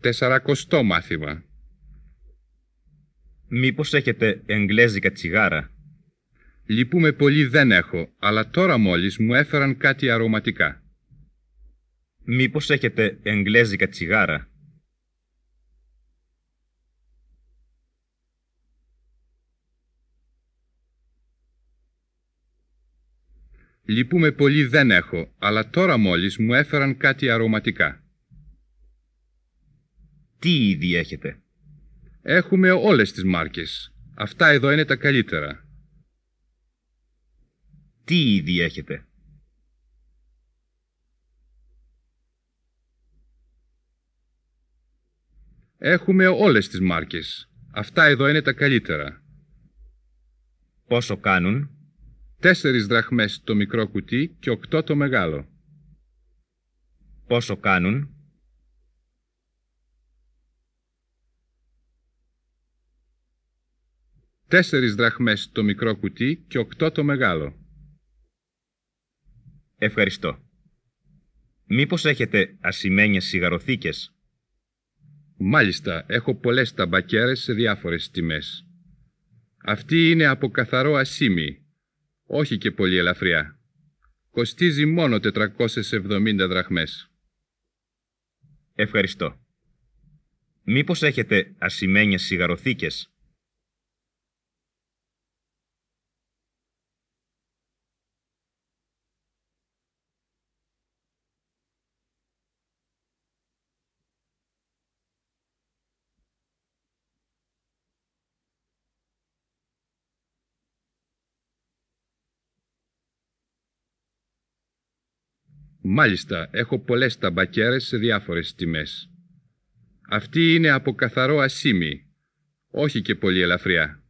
Τεσσαρακοστό μάθημα. Μήπως έχετε εγγλέζικα τσιγάρα; Λυπούμε πολύ δεν έχω, αλλά τώρα μόλις μου έφεραν κάτι αρωματικά. Μήπως έχετε εγγλέζικα τσιγάρα; Λυπούμε πολύ δεν έχω, αλλά τώρα μόλις μου έφεραν κάτι αρωματικά. Τι είδη έχετε; Έχουμε όλες τις μάρκες. Αυτά εδώ είναι τα καλύτερα. Τι είδη έχετε; Έχουμε όλες τις μάρκες. Αυτά εδώ είναι τα καλύτερα. Πόσο κάνουν; Τέσσερις δραχμές το μικρό κουτί και οκτώ το μεγάλο. Πόσο κάνουν; Τέσσερις δραχμές το μικρό κουτί και οκτώ το μεγάλο. Ευχαριστώ. Μήπως έχετε ασημένιες σιγαροθήκες; Μάλιστα, έχω πολλές ταμπακέρες σε διάφορες τιμές. Αυτή είναι από καθαρό ασίμι, όχι και πολύ ελαφριά. Κοστίζει μόνο 470 δραχμές. Ευχαριστώ. Μήπως έχετε ασημένιες σιγαροθήκες; Μάλιστα, έχω πολλές ταμπακέρες σε διάφορες τιμές. Αυτή είναι από καθαρό ασίμι, όχι και πολύ ελαφριά.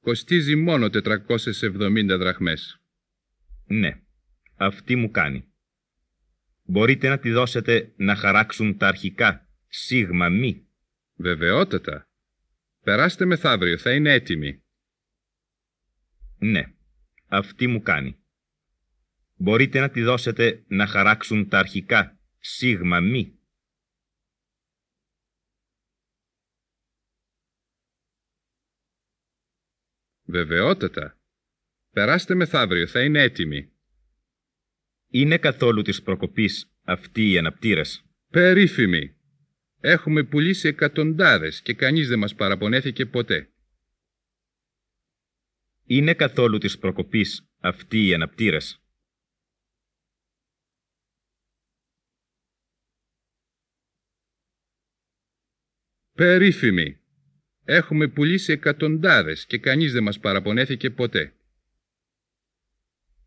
Κοστίζει μόνο 470 δραχμές. Ναι, αυτή μου κάνει. Μπορείτε να τη δώσετε να χαράξουν τα αρχικά σίγμα μη. Βεβαιότατα. Περάστε μεθαύριο, θα είναι έτοιμη. Ναι, αυτή μου κάνει. Μπορείτε να τη δώσετε να χαράξουν τα αρχικά σίγμα μη. Βεβαιότατα. Περάστε μεθαύριο, θα είναι έτοιμη. Είναι καθόλου της προκοπής αυτοί οι αναπτήρες. Περίφημη. Έχουμε πουλήσει εκατοντάδες και κανείς δεν μας παραπονέθηκε ποτέ. Είναι καθόλου της προκοπής αυτοί οι αναπτήρες. Περίφημη. Έχουμε πουλήσει εκατοντάδες και κανείς δεν μας παραπονέθηκε ποτέ.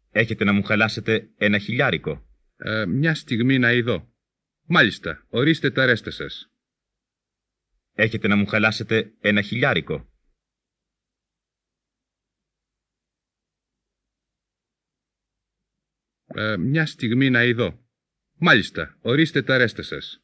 Έχετε να μου χαλάσετε ένα χιλιάρικο. Ε, μια στιγμή να ειδώ. Μάλιστα, ορίστε τα ρέστα σας. Έχετε να μου χαλάσετε ένα χιλιάρικο. Ε, μια στιγμή να ειδώ. Μάλιστα, ορίστε τα ρέστα σας.